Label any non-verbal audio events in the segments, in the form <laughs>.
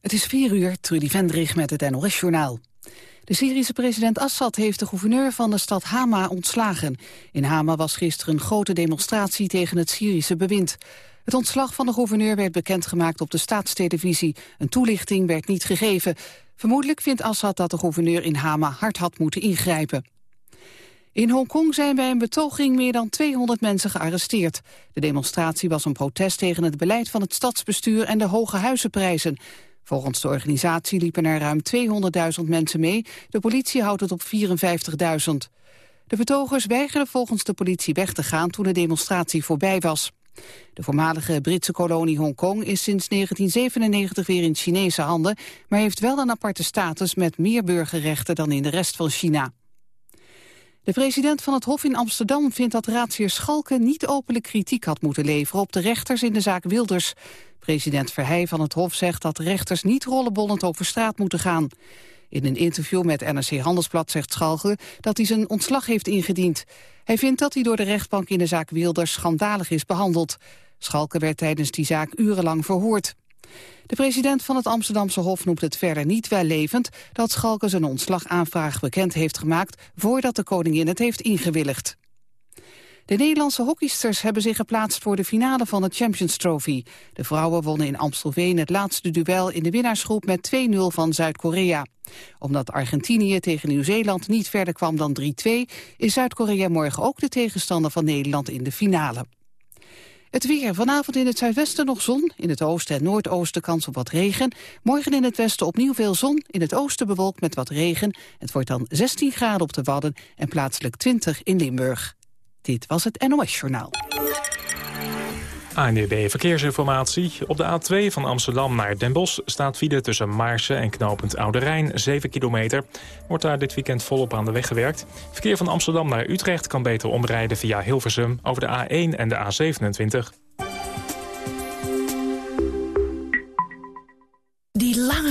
Het is vier uur, Trudy Vendrig met het NOS-journaal. De Syrische president Assad heeft de gouverneur van de stad Hama ontslagen. In Hama was gisteren een grote demonstratie tegen het Syrische bewind. Het ontslag van de gouverneur werd bekendgemaakt op de staatstelevisie. Een toelichting werd niet gegeven. Vermoedelijk vindt Assad dat de gouverneur in Hama hard had moeten ingrijpen. In Hongkong zijn bij een betoging meer dan 200 mensen gearresteerd. De demonstratie was een protest tegen het beleid van het stadsbestuur en de hoge huizenprijzen. Volgens de organisatie liepen er ruim 200.000 mensen mee. De politie houdt het op 54.000. De betogers weigerden volgens de politie weg te gaan toen de demonstratie voorbij was. De voormalige Britse kolonie Hongkong is sinds 1997 weer in Chinese handen, maar heeft wel een aparte status met meer burgerrechten dan in de rest van China. De president van het Hof in Amsterdam vindt dat raadsheer Schalke niet openlijk kritiek had moeten leveren op de rechters in de zaak Wilders. President Verheij van het Hof zegt dat rechters niet rollenbollend over straat moeten gaan. In een interview met NRC Handelsblad zegt Schalke dat hij zijn ontslag heeft ingediend. Hij vindt dat hij door de rechtbank in de zaak Wilders schandalig is behandeld. Schalke werd tijdens die zaak urenlang verhoord. De president van het Amsterdamse Hof noemt het verder niet wellevend dat Schalke zijn ontslagaanvraag bekend heeft gemaakt voordat de koningin het heeft ingewilligd. De Nederlandse hockeysters hebben zich geplaatst voor de finale van de Champions Trophy. De vrouwen wonnen in Amstelveen het laatste duel in de winnaarsgroep met 2-0 van Zuid-Korea. Omdat Argentinië tegen Nieuw-Zeeland niet verder kwam dan 3-2... is Zuid-Korea morgen ook de tegenstander van Nederland in de finale. Het weer. Vanavond in het zuidwesten nog zon. In het oosten en noordoosten kans op wat regen. Morgen in het westen opnieuw veel zon. In het oosten bewolkt met wat regen. Het wordt dan 16 graden op de Wadden en plaatselijk 20 in Limburg. Dit was het NOS Journaal. ANDB Verkeersinformatie. Op de A2 van Amsterdam naar Den Bosch staat file tussen Maarsen en knooppunt Oude Rijn, 7 kilometer. Wordt daar dit weekend volop aan de weg gewerkt. Verkeer van Amsterdam naar Utrecht kan beter omrijden via Hilversum over de A1 en de A27.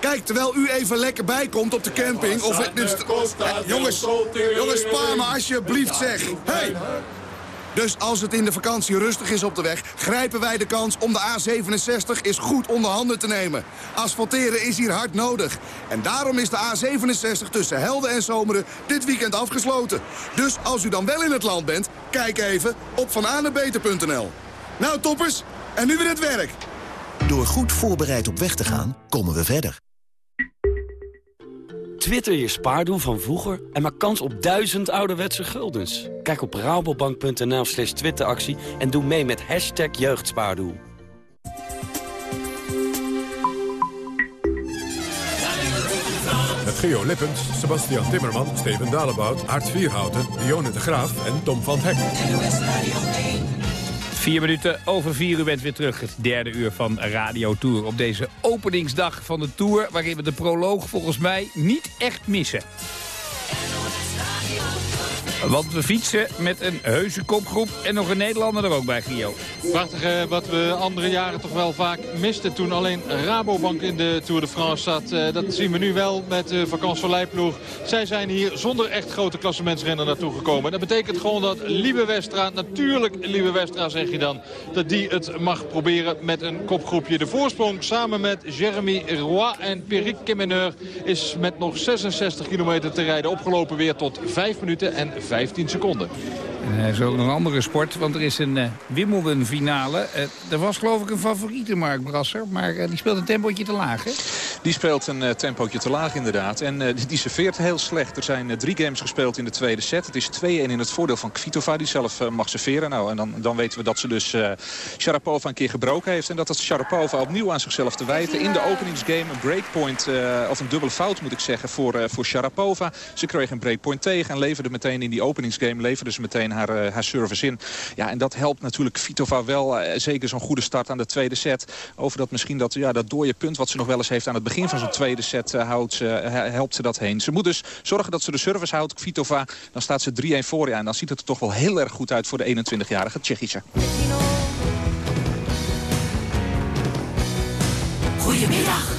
Kijk, terwijl u even lekker bijkomt op de camping... of het, dus, jongens, jongens, spaar me alsjeblieft, zeg. Hey! Dus als het in de vakantie rustig is op de weg... grijpen wij de kans om de A67 eens goed onder handen te nemen. Asfalteren is hier hard nodig. En daarom is de A67 tussen Helden en Zomeren dit weekend afgesloten. Dus als u dan wel in het land bent, kijk even op vananebeter.nl. Nou toppers, en nu weer het werk. Door goed voorbereid op weg te gaan, komen we verder. Twitter je spaardoen van vroeger en maak kans op duizend ouderwetse guldens. Kijk op rabobank.nl slash twitteractie en doe mee met hashtag jeugdspaardoel. Met Geo Lippens, Sebastian Timmerman, Steven Dalebout, Art Vierhouten, Dionne de Graaf en Tom van Hek. Vier minuten over vier uur bent weer terug. Het derde uur van Radio Tour. Op deze openingsdag van de Tour... waarin we de proloog volgens mij niet echt missen. Want we fietsen met een heuse kopgroep en nog een Nederlander er ook bij, Gio. Prachtig eh, wat we andere jaren toch wel vaak misten toen alleen Rabobank in de Tour de France zat. Eh, dat zien we nu wel met de vakantieploeg. Zij zijn hier zonder echt grote klassementsrenner naartoe gekomen. Dat betekent gewoon dat Liebe Westra, natuurlijk Liebe Westra zeg je dan, dat die het mag proberen met een kopgroepje. De voorsprong samen met Jeremy Roy en Peric Kemeneur is met nog 66 kilometer te rijden opgelopen weer tot 5 minuten en 15 seconden. En is ook nog een andere sport, want er is een uh, Wimbledon-finale. Uh, er was geloof ik een favoriete, Mark Brasser, maar uh, die speelt een tempootje te laag, hè? Die speelt een tempootje te laag inderdaad. En die serveert heel slecht. Er zijn drie games gespeeld in de tweede set. Het is 2-1 in het voordeel van Kvitova die zelf mag serveren. Nou, en dan, dan weten we dat ze dus Sharapova een keer gebroken heeft. En dat dat Sharapova opnieuw aan zichzelf te wijten. In de openingsgame een breakpoint, of een dubbele fout moet ik zeggen, voor, voor Sharapova. Ze kreeg een breakpoint tegen en leverde meteen in die openingsgame leverde ze meteen haar, haar service in. Ja, en dat helpt natuurlijk Kvitova wel. zeker zo'n goede start aan de tweede set. Over dat misschien dat, ja, dat dode punt wat ze nog wel eens heeft aan het begin van zo'n tweede set uh, houdt, uh, helpt ze dat heen. Ze moet dus zorgen dat ze de service houdt. Kvitova, dan staat ze 3-1 voor. Ja, en dan ziet het er toch wel heel erg goed uit voor de 21-jarige Tsjechische. Goedemiddag.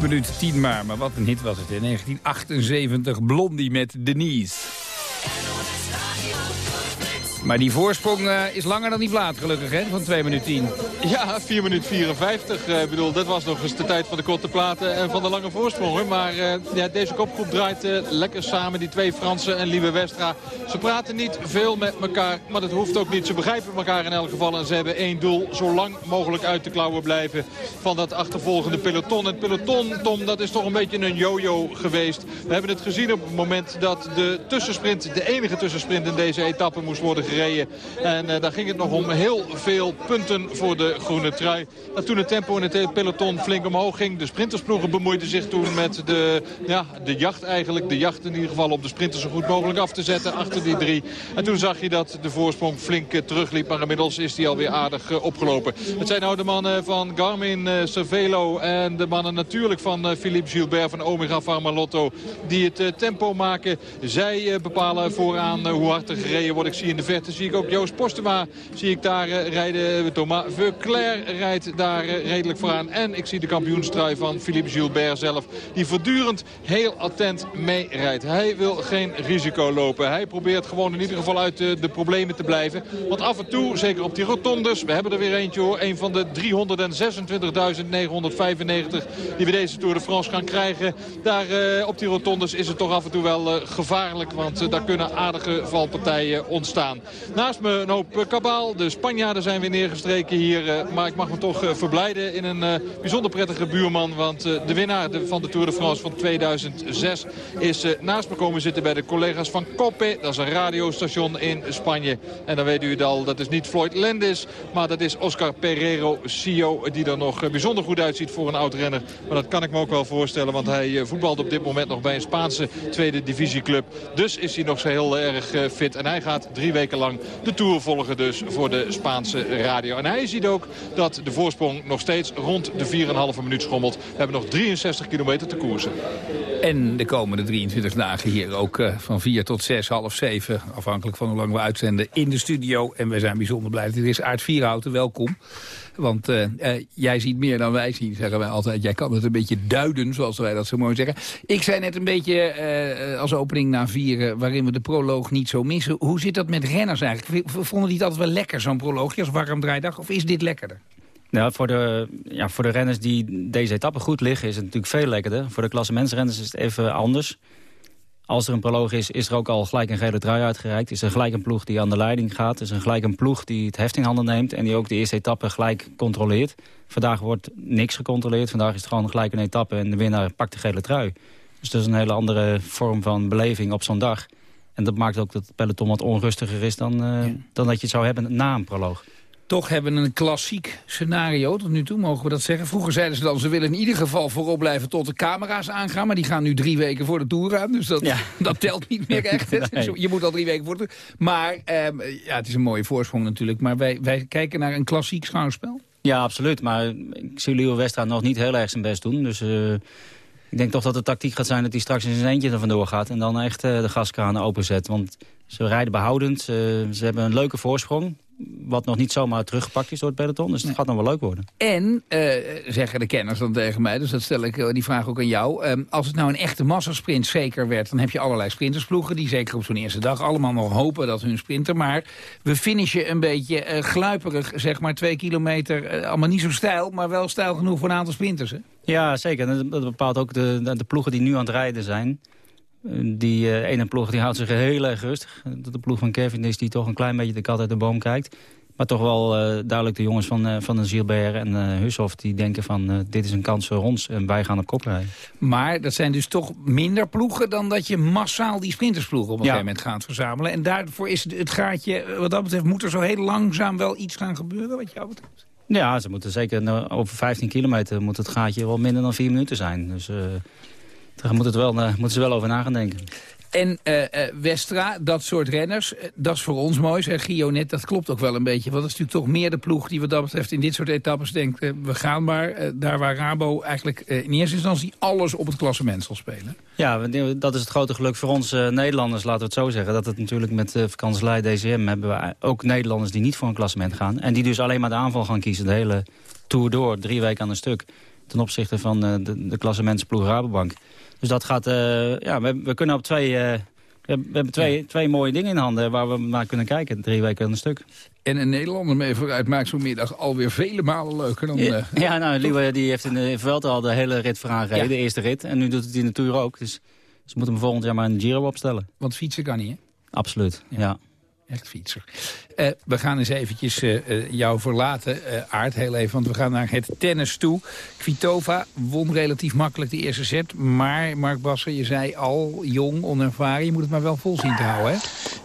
Minuut 10 maar. Maar wat een hit was het in 1978. Blondie met Denise. Maar die voorsprong uh, is langer dan die plaat gelukkig, hè? Van 2 minuten 10. Ja, 4 minuten 54. Ik uh, bedoel, dat was nog eens de tijd van de korte platen en van de lange voorsprongen. Maar uh, ja, deze kopgroep draait lekker samen. Die twee Fransen en Lieve Westra. Ze praten niet veel met elkaar, maar dat hoeft ook niet. Ze begrijpen elkaar in elk geval. En ze hebben één doel, zo lang mogelijk uit de klauwen blijven van dat achtervolgende peloton. Het peloton, Tom, dat is toch een beetje een yo-yo geweest. We hebben het gezien op het moment dat de tussensprint, de enige tussensprint in deze etappe moest worden En uh, daar ging het nog om heel veel punten voor de groene trui. En toen het tempo in het peloton flink omhoog ging. De sprintersploegen bemoeiden zich toen met de, ja, de jacht eigenlijk. De jacht in ieder geval om de sprinters zo goed mogelijk af te zetten achter die drie. En toen zag je dat de voorsprong flink terugliep. Maar inmiddels is die alweer aardig uh, opgelopen. Het zijn nou de mannen van Garmin, Cervelo en de mannen natuurlijk van Philippe Gilbert van Omega Pharma Lotto. Die het tempo maken. Zij bepalen vooraan hoe hard er gereden wordt. Ik zie in de verte zie ik ook Joost Postema. Zie ik daar rijden. Thomas Veuclair rijdt daar redelijk vooraan. En ik zie de kampioenstrui van Philippe Gilbert zelf. Die voortdurend heel attent meerijdt. Hij wil geen risico lopen. Hij probeert gewoon in ieder geval uit de, de, problemen te blijven. Want af en toe, zeker op die rotondes. We hebben er weer eentje hoor. Een van de 326.995 die we deze Tour de France gaan krijgen. Daar op die rotondes is het toch af en toe wel gevaarlijk. Want daar kunnen aardige valpartijen ontstaan. Naast me een hoop kabaal. De Spanjaarden zijn weer neergestreken hier. maar ik mag me toch verblijden in een bijzonder prettige buurman. Want de winnaar van de Tour de France van 2006 is naast me komen zitten bij de collega's van COPE. Dat is een radiostation in Spanje. En dan weet u het al, dat is niet Floyd Landis. Maar dat is Oscar Pereiro Sio. Die er nog bijzonder goed uitziet voor een oud-renner. Maar dat kan ik me ook wel voorstellen. Want hij voetbalt op dit moment nog bij een Spaanse tweede divisieclub. Dus is hij nog zo heel erg fit. En hij gaat drie weken lang de Tour volgen dus voor de Spaanse radio. En hij ziet ook dat de voorsprong nog steeds rond de 4,5 minuut schommelt. We hebben nog 63 kilometer te koersen. En de komende 23 dagen hier ook uh, van 4 tot 6, half 7... afhankelijk van hoe lang we uitzenden, in de studio. En we zijn bijzonder blij dat is. Aard Vierhouten, welkom. Want uh, uh, jij ziet meer dan wij zien, zeggen wij altijd. Jij kan het een beetje duiden, zoals wij dat zo mooi zeggen. Ik zei net een beetje uh, als opening na vieren... waarin we de proloog niet zo missen. Hoe zit dat met renners eigenlijk? Vonden die het altijd wel lekker, zo'n proloogje, als warm draaidag? Of is dit lekkerder? Nou, voor de, ja, voor de renners die deze etappe goed liggen... is het natuurlijk veel lekkerder. Voor de klassementsrenners is het even anders. Als er een proloog is, is er ook al gelijk een gele trui uitgereikt. Is er gelijk een ploeg die aan de leiding gaat. Is er gelijk een ploeg die het heft in handen neemt... en die ook de eerste etappe gelijk controleert. Vandaag wordt niks gecontroleerd. Vandaag is het gewoon gelijk een etappe en de winnaar pakt de gele trui. Dus dat is een hele andere vorm van beleving op zo'n dag. En dat maakt ook dat het peloton wat onrustiger is dan, uh, ja. dan dat je het zou hebben na een proloog toch hebben een klassiek scenario. Tot nu toe mogen we dat zeggen. Vroeger zeiden ze dan, ze willen in ieder geval voorop blijven tot de camera's aangaan. Maar die gaan nu drie weken voor de Tour aan. Dus dat, ja. <laughs> dat telt niet meer echt. <laughs> nee. Je moet al drie weken voor de Maar um, ja, het is een mooie voorsprong natuurlijk. Maar wij, wij kijken naar een klassiek schouwspel. Ja, absoluut. Maar ik zie Leo Westra nog niet heel erg zijn best doen. Dus... Uh... Ik denk toch dat de tactiek gaat zijn dat hij straks in zijn eentje er vandoor gaat... en dan echt uh, de gaskranen openzet. Want ze rijden behoudend, ze hebben een leuke voorsprong wat nog niet zomaar teruggepakt is door het peloton. Dus het gaat nog wel leuk worden. En, uh, zeggen de kenners dan tegen mij, dus dat stel ik uh, die vraag ook aan jou. Uh, als het nou een echte massasprint zeker werd... dan heb je allerlei sprintersploegen die zeker op zo'n eerste dag... allemaal nog hopen dat hun sprinter... maar we finishen een beetje gluiperig, zeg maar, twee kilometer. allemaal niet zo stijl, maar wel stijl genoeg voor een aantal sprinters, hè? Ja, zeker. Dat bepaalt ook de, de ploegen die nu aan het rijden zijn... Die uh, ene ploeg die houdt zich heel erg rustig. De ploeg van Kevin is die toch een klein beetje de kat uit de boom kijkt. Maar toch wel uh, duidelijk de jongens van, uh, van de Gilbert en uh, Hushoff... die denken van dit is een kans voor ons en wij gaan op kop rijden. Maar dat zijn dus toch minder ploegen... dan dat je massaal die sprintersploegen op een ja. gegeven moment gaat verzamelen. En daarvoor is het gaatje, wat dat betreft... moet er zo heel langzaam wel iets gaan gebeuren wat jou betreft? Ja, ze moeten zeker nou, over 15 kilometer moet het gaatje wel minder dan 4 minuten zijn. Dus daar moet het wel, uh, moeten ze wel over na gaan denken. En uh, uh, Westra, dat soort renners, dat is voor ons mooi, zegt Gio net. Dat klopt ook wel een beetje. Want dat is natuurlijk toch meer de ploeg die wat dat betreft in dit soort etappes denkt... we gaan maar daar waar Rabo eigenlijk in eerste instantie alles op het klassement zal spelen. Ja, dat is het grote geluk voor ons Nederlanders, laten we het zo zeggen. Dat het natuurlijk met uh, vakantselij DCM hebben we ook Nederlanders die niet voor een klassement gaan. En die dus alleen maar de aanval gaan kiezen, de hele Tour door, drie weken aan een stuk. Ten opzichte van de, de klassementsploeg Rabobank. Dus dat gaat, uh, ja, we, we, kunnen op twee, uh, we, hebben twee, ja. twee mooie dingen in handen waar we naar kunnen kijken. Drie weken een stuk. En een Nederlander mee vooruit maakt zo'n middag alweer vele malen leuker dan... Ja, uh, ja nou, <laughs> Liewe die heeft in de Veld al de hele rit vooraan ja. de eerste rit. En nu doet het in de Tour ook. Dus ze moeten hem volgend jaar maar een Giro opstellen. Want fietsen kan niet, hè? Absoluut, ja. Echt fietser. Uh, we gaan eens eventjes uh, uh, jou verlaten, Aard, heel even. Want we gaan naar het tennis toe. Kvitova won relatief makkelijk de eerste set. Maar, Mark Basser, je zei al, jong, onervaren. Je moet het maar wel vol zien te houden, hè?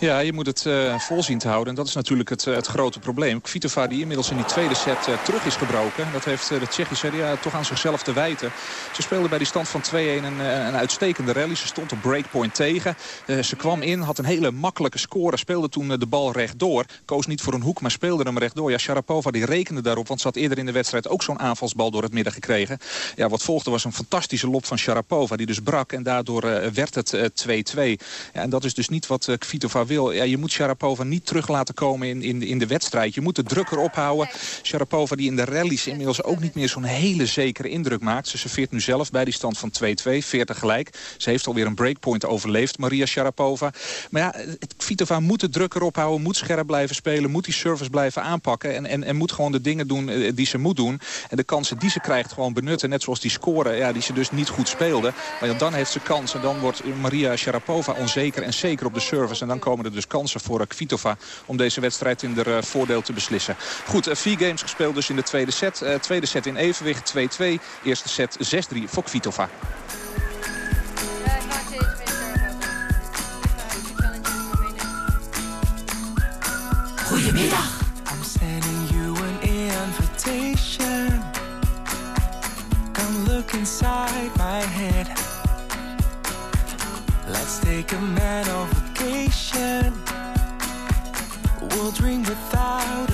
Ja, je moet het vol zien te houden. En dat is natuurlijk het, het grote probleem. Kvitova die inmiddels in die tweede set terug is gebroken. Dat heeft de Tsjechische ja, toch aan zichzelf te wijten. Ze speelde bij die stand van 2-1 een, een uitstekende rally. Ze stond op breakpoint tegen. ze kwam in, had een hele makkelijke score. Speelde toen de bal rechtdoor. Koos niet voor een hoek, maar speelde hem rechtdoor. Ja, Sharapova die rekende daarop, want ze had eerder in de wedstrijd ook zo'n aanvalsbal door het midden gekregen. Ja, wat volgde was een fantastische lop van Sharapova, die dus brak. En daardoor uh, werd het 2-2. Uh, ja, en dat is dus niet wat Kvitova wil. Ja, je moet Sharapova niet terug laten komen in, in, in de wedstrijd. Je moet de druk erop houden. Sharapova die in de rallies inmiddels ook niet meer zo'n hele zekere indruk maakt. Ze serveert nu zelf bij die stand van 2-2, 40 gelijk. Ze heeft alweer een breakpoint overleefd, Maria Sharapova. Maar ja, Kvitova moet de druk erop moet scherp blijven spelen... moet die service blijven aanpakken en, en, en moet gewoon de dingen doen uh, die ze moet doen. En de kansen die ze krijgt gewoon benutten. Net zoals die scoren ja, die ze dus niet goed speelde. Maar dan heeft ze kansen. Dan wordt Maria Sharapova onzeker en zeker op de service. En dan komen er dus kansen voor uh, Kvitova om deze wedstrijd in de uh, voordeel te beslissen. Goed, vier games gespeeld dus in de tweede set. tweede set in evenwicht 2-2. Eerste set 6-3 voor Kvitova. Goedemiddag. I'm sending you an invitation. Come look inside my head. Let's take a mental vacation. We'll dream without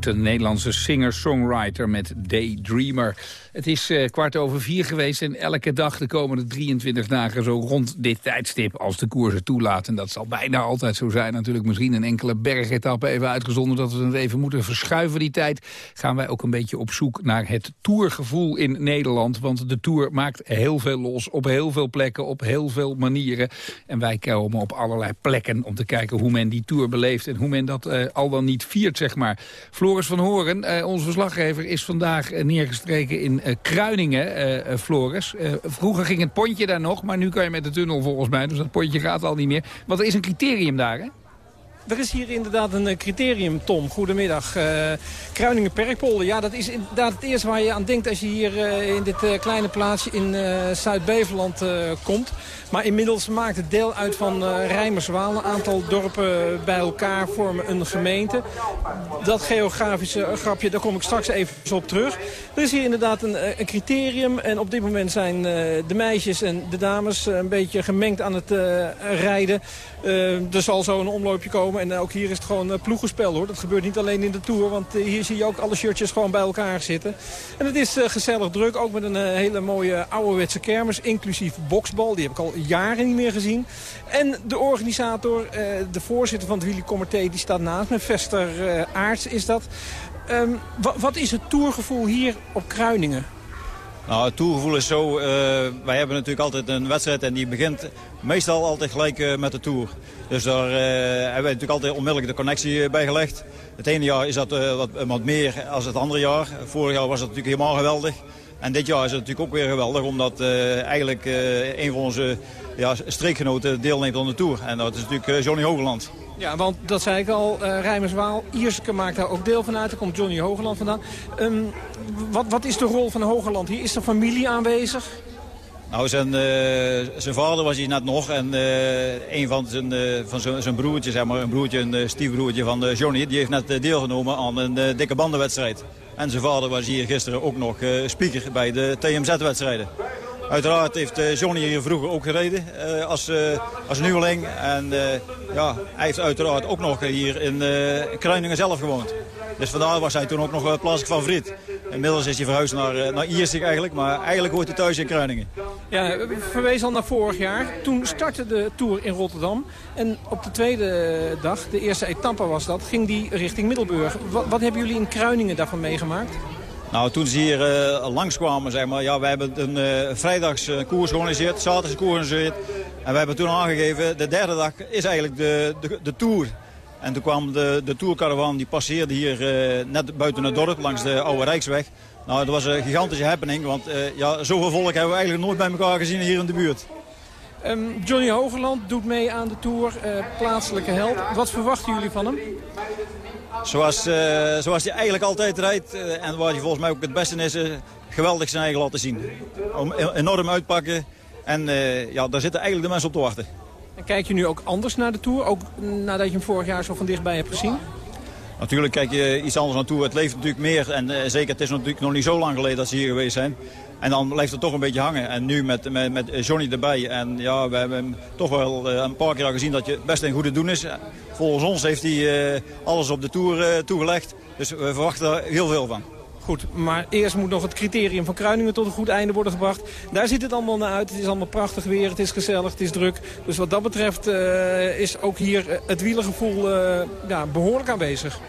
Een Nederlandse singer-songwriter met Daydreamer. Het is eh, kwart over vier geweest en elke dag de komende 23 dagen... zo rond dit tijdstip als de koers het toelaat. En dat zal bijna altijd zo zijn natuurlijk. Misschien een enkele bergetappe even uitgezonden... dat we het even moeten verschuiven die tijd. Gaan wij ook een beetje op zoek naar het tourgevoel in Nederland. Want de Tour maakt heel veel los op heel veel plekken, op heel veel manieren. En wij komen op allerlei plekken om te kijken hoe men die Tour beleeft... en hoe men dat eh, al dan niet viert, zeg maar. Floris van Horen, eh, onze verslaggever, is vandaag neergestreken in eh, Kruiningen, eh, eh, Floris. Vroeger ging het pontje daar nog, maar nu kan je met de tunnel volgens mij. Dus dat pontje gaat al niet meer. Want er is een criterium daar, hè? Er is hier inderdaad een criterium, Tom. Goedemiddag. Uh, Kruiningen Perkpolder. Ja, dat is inderdaad het eerste waar je aan denkt als je hier in dit kleine plaatsje in Zuid-Beveland komt. Maar inmiddels maakt het deel uit van Rijmerswaal. Een aantal dorpen bij elkaar vormen een gemeente. Dat geografische grapje, daar kom ik straks even op terug. Er is hier inderdaad een, een criterium. En op dit moment zijn de meisjes en de dames een beetje gemengd aan het rijden. er zal zo een omloopje komen. En ook hier is het gewoon ploegenspel hoor. Dat gebeurt niet alleen in de Tour. Want hier zie je ook alle shirtjes gewoon bij elkaar zitten. En het is gezellig druk. Ook met een hele mooie ouderwetse kermis. Inclusief boksbal. Die heb ik al jaren niet meer gezien. En de organisator, de voorzitter van het Wielercomité, die staat naast me. Vester Aarts is dat. Um, wat is het tourgevoel hier op Kruiningen? Nou, het tourgevoel is zo, uh, wij hebben natuurlijk altijd een wedstrijd en die begint meestal altijd gelijk met de Tour. Dus daar hebben wij natuurlijk altijd onmiddellijk de connectie bij gelegd. Het ene jaar is dat wat, wat meer dan het andere jaar. Vorig jaar was het natuurlijk helemaal geweldig. En dit jaar is het natuurlijk ook weer geweldig, omdat eigenlijk een van onze ja, streekgenoten deelneemt aan de Tour. En dat is natuurlijk Johnny Hogeland. Ja, want dat zei ik al, uh, Rijmerswaal, Ierske maakt daar ook deel van uit. Daar komt Johnny Hogeland vandaan. Um, wat, wat is de rol van Hogeland hier? Is er familie aanwezig? Nou, zijn, eh, zijn vader was hier net nog en eh, een van zijn, uh, van zijn, zijn broertje, zeg maar, een broertje, een stiefbroertje van Johnny, die heeft net deelgenomen aan een dikke bandenwedstrijd. En zijn vader was hier gisteren ook nog speaker bij de TMZ-wedstrijden. Uiteraard heeft Johnny hier vroeger ook gereden als, als nieuweling. En ja, hij heeft uiteraard ook nog hier in Kruiningen zelf gewoond. Dus vandaar was hij toen ook nog plaatselijk favoriet. Inmiddels is hij verhuisd naar, eh, naar Iersik eigenlijk, maar eigenlijk hoort hij thuis in Kruiningen. Ja, we verwezen al naar vorig jaar. Toen startte de Tour in Rotterdam. En op de tweede dag, de eerste etappe was dat, ging die richting Middelburg. Wat hebben jullie in Kruiningen daarvan meegemaakt? Nou, toen ze hier uh, langskwamen, zeg maar, ja, wij hebben een uh, vrijdags uh, koers georganiseerd, zaterdags koers georganiseerd. En we hebben toen aangegeven, de derde dag is eigenlijk de, de, de Tour. En toen kwam de, de tourcaravan, die passeerde hier net buiten het dorp, langs de Oude Rijksweg. Nou, dat was een gigantische happening, want ja, zoveel volk hebben we eigenlijk nooit bij elkaar gezien hier in de buurt. Um, Johnny Hogeland doet mee aan de Tour, plaatselijke held. Wat verwachten jullie van hem? Zoals, zoals hij eigenlijk altijd rijdt en waar hij volgens mij ook het beste is, geweldig zijn eigen laten zien. Om, enorm uitpakken en ja, daar zitten eigenlijk de mensen op te wachten. En kijk je nu ook anders naar de Tour? Ook nadat je hem vorig jaar zo van dichtbij hebt gezien? Natuurlijk kijk je iets anders naar Tour. Het leeft natuurlijk meer. En uh, zeker, het is natuurlijk nog niet zo lang geleden dat ze hier geweest zijn. En dan blijft het toch een beetje hangen. En nu met, met, met Johnny erbij. En ja, we hebben hem toch wel uh, een paar keer al gezien dat je best een goede doen is. Volgens ons heeft hij uh, alles op de Tour toegelegd. Dus we verwachten er heel veel van. Goed, maar eerst moet nog het criterium van Kruiningen tot een goed einde worden gebracht. Daar ziet het allemaal naar uit. Het is allemaal prachtig weer, het is gezellig, het is druk. Dus wat dat betreft is ook hier het wielergevoel uh, ja, behoorlijk aanwezig.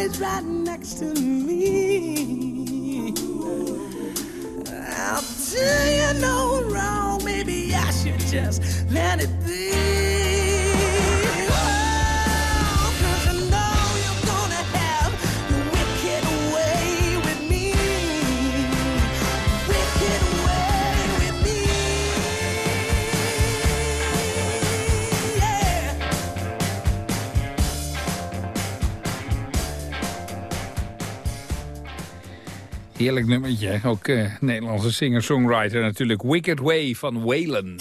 Always right Heerlijk nummertje. Ook eh, Nederlandse singer-songwriter natuurlijk. Wicked Way van Waylon.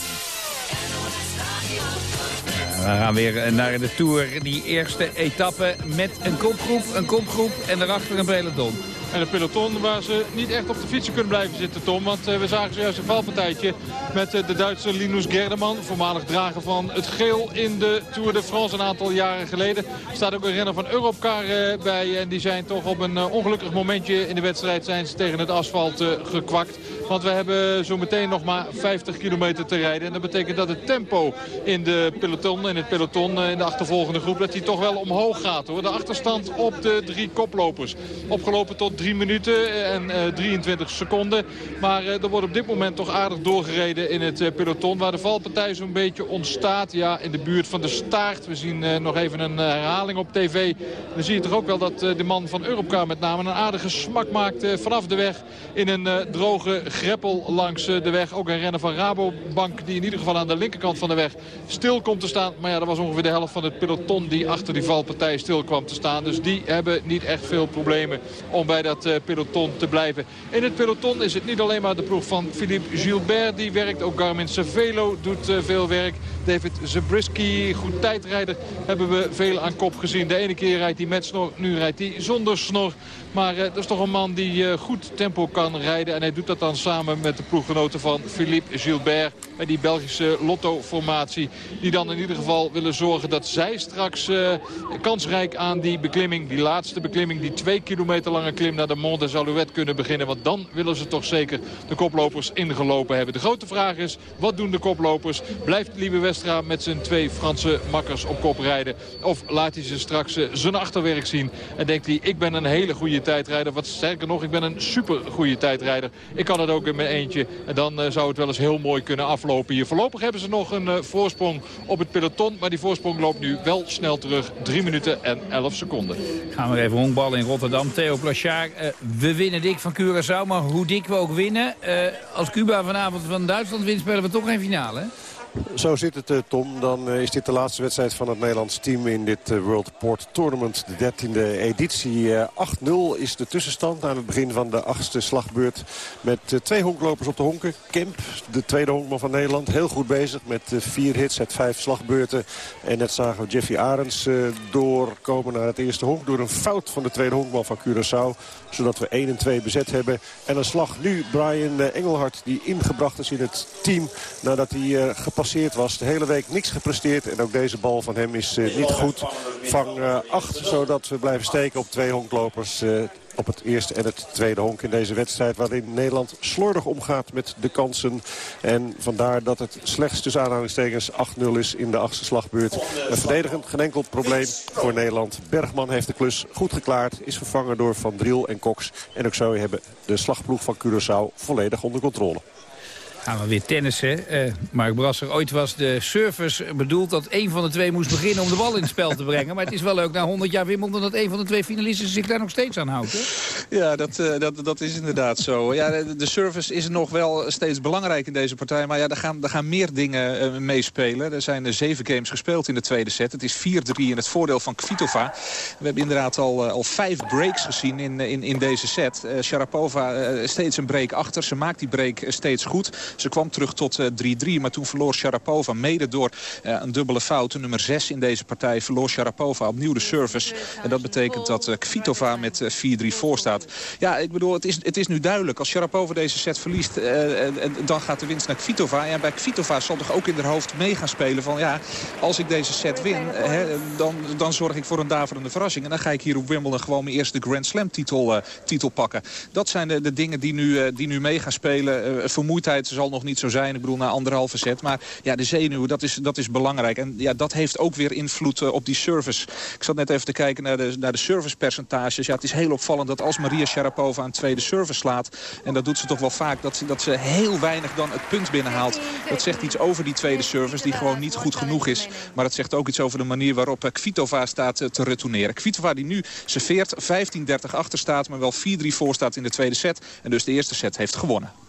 We gaan weer eh, naar de Tour. Die eerste etappe met een kopgroep, een kopgroep en daarachter een peloton. En een peloton waar ze niet echt op de fietsen kunnen blijven zitten, Tom. Want eh, we zagen zojuist een valpartijtje met eh, de Duitse Linus Gerdeman. Voormalig drager van het geel in de Tour de France een aantal jaren geleden. Er staat ook een renner van Europcar eh, bij. En die zijn toch op een ongelukkig momentje in de wedstrijd zijn ze tegen het asfalt gekwakt. Want we hebben zo meteen nog maar 50 kilometer te rijden. En dat betekent dat het tempo in de peloton, in het peloton, eh, in de achtervolgende groep, dat die toch wel omhoog gaat. hoor. De achterstand op de drie koplopers. Opgelopen tot 3 minuten en eh, 23 seconden. Maar eh, er wordt op dit moment toch aardig doorgereden in het eh, peloton. Waar de valpartij zo'n beetje ontstaat. Ja, in de buurt van de staart. We zien eh, nog even een eh, herhaling op tv. Dan zie je toch ook wel dat eh, de man van Europcar met name een aardige smak maakt eh, vanaf de weg. In een eh, droge greppel langs eh, de weg. Ook een renner van Rabobank die in ieder geval aan de linkerkant van de weg stil komt te staan. Maar ja, dat was ongeveer de helft van het peloton die achter die valpartij stil kwam te staan. Dus die hebben niet echt veel problemen om bij dat eh, peloton te blijven. In het peloton is het niet alleen maar de ploeg van Philippe Gilbert die werkt. Ook Garmin Cervelo doet eh, veel werk. David Zabriskie, goed tijdrijder, hebben we veel aan kop gezien. De ene keer rijdt hij met snor, nu rijdt hij zonder snor. Maar eh, dat is toch een man die eh, goed tempo kan rijden. En hij doet dat dan samen met de ploeggenoten van Philippe Gilbert. Bij die Belgische lotto-formatie. Die dan in ieder geval willen zorgen dat zij straks eh, kansrijk aan die beklimming. Die laatste beklimming, die twee kilometer lange klim naar de Mont des Alouettes kunnen beginnen. Want dan willen ze toch zeker de koplopers ingelopen hebben. De grote vraag is, wat doen de koplopers? Blijft Liebe Westra met zijn twee Franse makkers op kop rijden? Of laat hij ze straks zijn achterwerk zien? En denkt hij, ik ben een hele goede tijdrijder. Wat sterker nog, ik ben een super goede tijdrijder. Ik kan het ook in mijn eentje. En dan eh, zou het wel eens heel mooi kunnen aflopen hier. Voorlopig hebben ze nog een eh, voorsprong op het peloton. Maar die voorsprong loopt nu wel snel terug. 3 minuten en 11 seconden. Gaan we even honkballen in Rotterdam. Theo Plachard, eh, we winnen dik van Curaçao. Maar hoe dik we ook winnen, als Cuba vanavond van Duitsland wint... spelen we toch geen finale, hè? Zo zit het, eh, Tom. Dan eh, is dit de laatste wedstrijd van het Nederlands team in dit eh, World Port Tournament. De dertiende editie. Eh, 8-0 is de tussenstand aan het begin van de achtste slagbeurt. Met twee honklopers op de honken. Kemp, de tweede honkman van Nederland, heel goed bezig met vier hits uit vijf slagbeurten. En net zagen we Jeffy Arends doorkomen naar het eerste honk. Door een fout van de tweede honkman van Curaçao. Zodat we 1 en 2 bezet hebben. En een slag nu Brian Engelhard die ingebracht is in het team. Nadat hij eh, was. De hele week niks gepresteerd. En ook deze bal van hem is eh, niet goed. Vang 8 zodat we blijven steken op twee honklopers. eh, op het eerste en het tweede honk in deze wedstrijd... waarin Nederland slordig omgaat met de kansen. En vandaar dat het slechts tussen aanhalingstekens 8-0 is in de achtste slagbeurt. Een verdedigend geen enkel probleem voor Nederland. Bergman heeft de klus goed geklaard. Is vervangen door Van Driel en Cox. En ook zo hebben de slagploeg van Curaçao volledig onder controle. Gaan we weer tennissen. Eh Mark Brasser, ooit was de service bedoeld dat één van de twee moest beginnen om de bal in het spel te brengen. Maar het is wel leuk na 100 jaar Wimbledon dat één van de twee finalisten zich daar nog steeds aan houdt. Hè? Ja, dat, eh, dat, dat is inderdaad zo. Ja, de, service is nog wel steeds belangrijk in deze partij. Maar ja, er gaan, er gaan meer dingen eh, meespelen. Er zijn zeven games gespeeld in de tweede set. Het is 4-3 in het voordeel van Kvitova. We hebben inderdaad al, al vijf breaks gezien in, in, in deze set. Sharapova steeds een break achter. Ze maakt die break steeds goed. Ze kwam terug tot eh, 3-3. Maar toen verloor Sharapova mede door eh, een dubbele fout. De nummer 6 in deze partij verloor Sharapova opnieuw de service. En dat betekent dat eh, Kvitova met eh, 4-3 voor staat. Ja, ik bedoel, het is, het is nu duidelijk. Als Sharapova deze set verliest, dan gaat de winst naar Kvitova. En bij Kvitova zal toch ook in haar hoofd mee gaan spelen van... ja, als ik deze set win, dan, dan zorg ik voor een daverende verrassing. En dan ga ik hier op Wimbledon gewoon mijn eerste Grand Slam titel, titel pakken. Dat zijn de, de dingen die nu, die nu mee gaan spelen. vermoeidheid zal nog niet zo zijn. Ik bedoel, na anderhalve set. Maar ja, de zenuwen, dat is, dat is belangrijk. En ja, dat heeft ook weer invloed op die service. Ik zat net even te kijken naar de, naar de servicepercentages. Ja, het is heel opvallend dat als Maria Sharapova een tweede service slaat... en dat doet ze toch wel vaak, dat ze, dat ze heel weinig dan het punt binnenhaalt. Dat zegt iets over die tweede service, die gewoon niet goed genoeg is. Maar het zegt ook iets over de manier waarop eh, Kvitova staat eh, te retourneren. Kvitova die nu serveert, 15-30 achter staat... maar wel 4-3 voor staat in de tweede set. En dus de eerste set heeft gewonnen.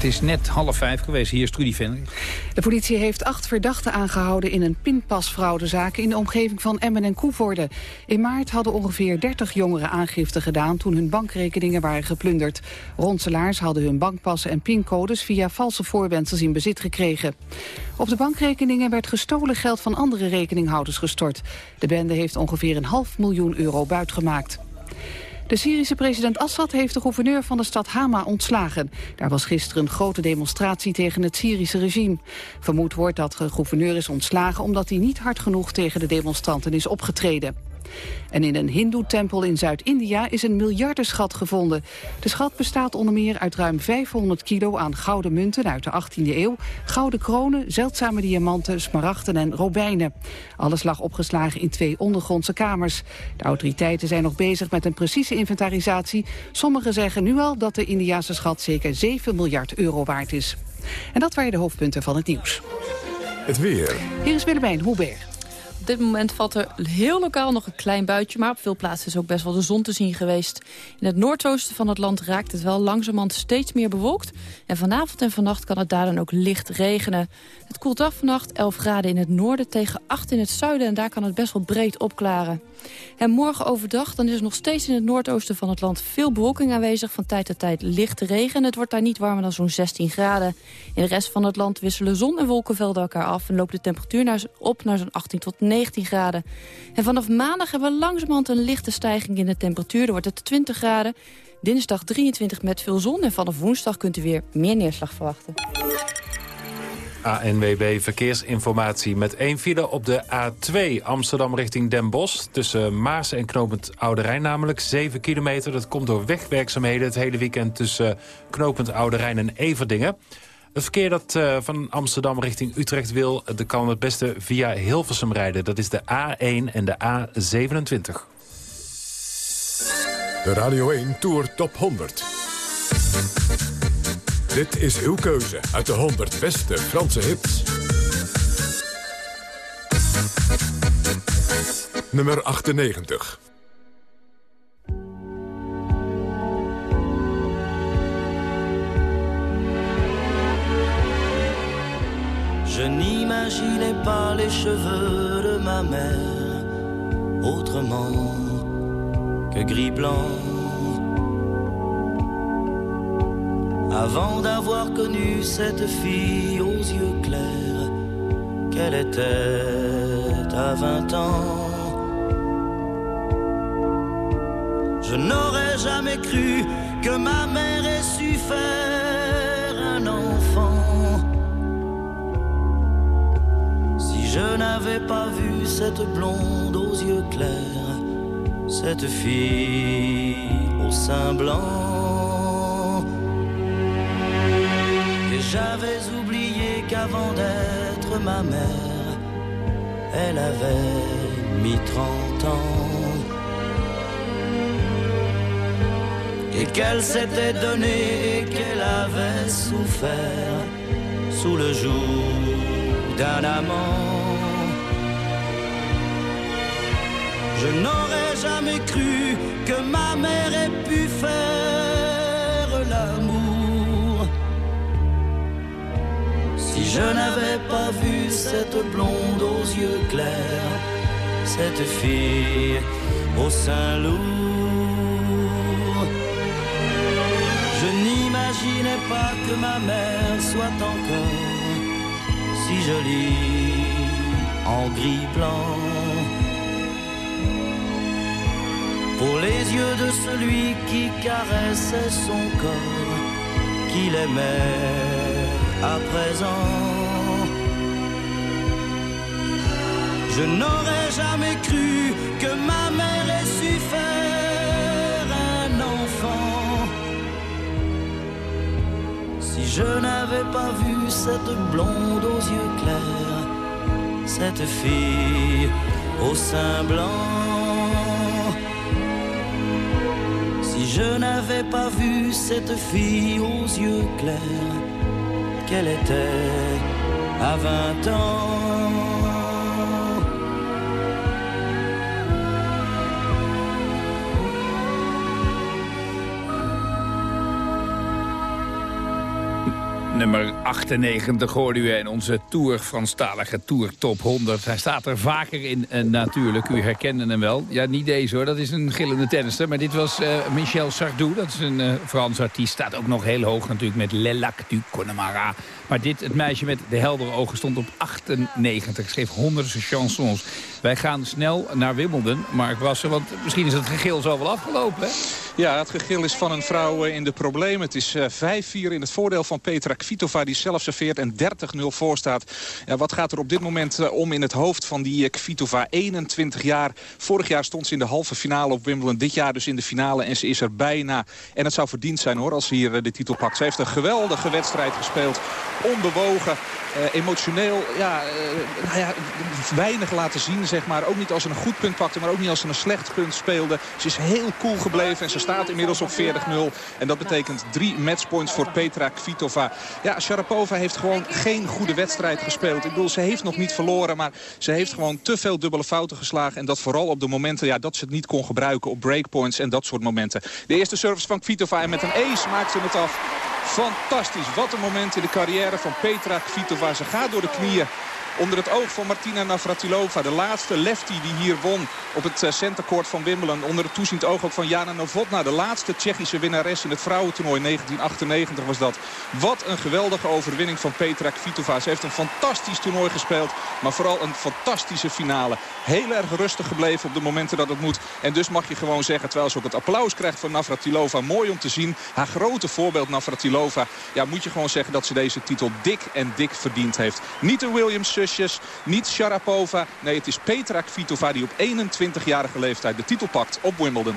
Het is net half vijf geweest. Hier is Trudy Venner. De politie heeft acht verdachten aangehouden in een pinpasfraudezaak in de omgeving van Emmen en Koevoorde. In maart hadden ongeveer 30 jongeren aangifte gedaan toen hun bankrekeningen waren geplunderd. Ronselaars hadden hun bankpassen en pincodes via valse voorwendsels in bezit gekregen. Op de bankrekeningen werd gestolen geld van andere rekeninghouders gestort. De bende heeft ongeveer een half miljoen euro buitgemaakt. De Syrische president Assad heeft de gouverneur van de stad Hama ontslagen. Daar was gisteren een grote demonstratie tegen het Syrische regime. Vermoed wordt dat de gouverneur is ontslagen omdat hij niet hard genoeg tegen de demonstranten is opgetreden. En in een hindoe-tempel in Zuid-India is een miljardenschat gevonden. De schat bestaat onder meer uit ruim 500 kilo aan gouden munten uit de 18e eeuw... gouden kronen, zeldzame diamanten, smaragden en robijnen. Alles lag opgeslagen in twee ondergrondse kamers. De autoriteiten zijn nog bezig met een precieze inventarisatie. Sommigen zeggen nu al dat de Indiase schat zeker 7 miljard euro waard is. En dat waren de hoofdpunten van het nieuws. Het weer. Hier is Willemijn Hubert. Op dit moment valt er heel lokaal nog een klein buitje... maar op veel plaatsen is ook best wel de zon te zien geweest. In het noordoosten van het land raakt het wel langzamerhand steeds meer bewolkt. En vanavond en vannacht kan het daar dan ook licht regenen. Het koelt af vannacht 11 graden in het noorden tegen 8 in het zuiden... en daar kan het best wel breed opklaren. En morgen overdag dan is er nog steeds in het noordoosten van het land... veel bewolking aanwezig, van tijd tot tijd lichte regen... en het wordt daar niet warmer dan zo'n 16 graden. In de rest van het land wisselen zon en wolkenvelden elkaar af... en loopt de temperatuur naar, op naar zo'n 18 tot 19 graden. En vanaf maandag hebben we langzamerhand een lichte stijging in de temperatuur. Dan wordt het 20 graden. Dinsdag 23 met veel zon en vanaf woensdag kunt u weer meer neerslag verwachten. ANWB Verkeersinformatie met één file op de A2 Amsterdam richting Den Bosch. Tussen Maas en Knopend Oude Rijn namelijk. 7 kilometer, dat komt door wegwerkzaamheden het hele weekend tussen Knopend Oude Rijn en Everdingen. Het verkeer dat uh, van Amsterdam richting Utrecht wil... dat kan het beste via Hilversum rijden. Dat is de A1 en de A27. De Radio 1 Tour Top 100. Dit is uw keuze uit de 100 beste Franse hits. Nummer 98. Je n'imaginais pas les cheveux de ma mère autrement que gris-blanc. Avant d'avoir connu cette fille aux yeux clairs, qu'elle était à vingt ans. Je n'aurais jamais cru que ma mère ait su faire un enfant. Si je n'avais pas vu cette blonde aux yeux clairs, cette fille au sein blanc. J'avais oublié qu'avant d'être ma mère, elle avait mis trente ans. Et qu'elle s'était donnée et qu'elle avait souffert sous le joug d'un amant. Je n'aurais jamais cru que ma mère ait pu faire Je n'avais pas vu cette blonde aux yeux clairs, cette fille au sein lourd. Je n'imaginais pas que ma mère soit encore si jolie en gris blanc. Pour les yeux de celui qui caressait son corps, qu'il aimait à présent. Je n'aurais jamais cru que ma mère ait su faire un enfant. Si je n'avais pas vu cette blonde aux yeux clairs, cette fille au sein blanc. Si je n'avais pas vu cette fille aux yeux clairs, qu'elle était à 20 ans. Nummer 98 hoorde u in onze Tour, Franstalige Tour Top 100. Hij staat er vaker in uh, natuurlijk, u herkende hem wel. Ja, niet deze hoor, dat is een gillende tennister. Maar dit was uh, Michel Sardou, dat is een uh, Frans artiest. Staat ook nog heel hoog natuurlijk met Le Lac du Connemara. Maar dit, het meisje met de heldere ogen, stond op 98. Schreef honderden chansons. Wij gaan snel naar Wimbledon, Mark Wassen. Want misschien is het gegil zo wel afgelopen, hè? Ja, het gegil is van een vrouw in de problemen. Het is 5-4 in het voordeel van Petra Kvitova die zelf serveert en 30-0 voor staat. Ja, wat gaat er op dit moment om in het hoofd van die Kvitova? 21 jaar. Vorig jaar stond ze in de halve finale op Wimbledon. Dit jaar dus in de finale en ze is er bijna. En het zou verdiend zijn hoor als ze hier de titel pakt. Ze heeft een geweldige wedstrijd gespeeld. Onbewogen. Emotioneel ja, nou ja, weinig laten zien, zeg maar. Ook niet als ze een goed punt pakte, maar ook niet als ze een slecht punt speelde. Ze is heel cool gebleven en ze staat inmiddels op 40-0. En dat betekent drie matchpoints voor Petra Kvitova. Ja, Sharapova heeft gewoon geen goede wedstrijd gespeeld. Ik bedoel, ze heeft nog niet verloren, maar ze heeft gewoon te veel dubbele fouten geslagen. En dat vooral op de momenten ja, dat ze het niet kon gebruiken op breakpoints en dat soort momenten. De eerste service van Kvitova en met een ace maakt ze het af. Fantastisch. Wat een moment in de carrière van Petra Kvitova. Ze gaat door de knieën. Onder het oog van Martina Navratilova. De laatste lefty die hier won op het centercourt van Wimbledon. Onder het toeziend oog ook van Jana Novotna. De laatste Tsjechische winnares in het vrouwentoernooi. 1998 was dat. Wat een geweldige overwinning van Petra Kvitova. Ze heeft een fantastisch toernooi gespeeld. Maar vooral een fantastische finale. Heel erg rustig gebleven op de momenten dat het moet. En dus mag je gewoon zeggen, terwijl ze ook het applaus krijgt van Navratilova. Mooi om te zien. Haar grote voorbeeld Navratilova. Ja, moet je gewoon zeggen dat ze deze titel dik en dik verdiend heeft. Niet de Williams niet Sharapova. Nee, het is Petra Kvitova die op 21-jarige leeftijd de titel pakt op Wimbledon.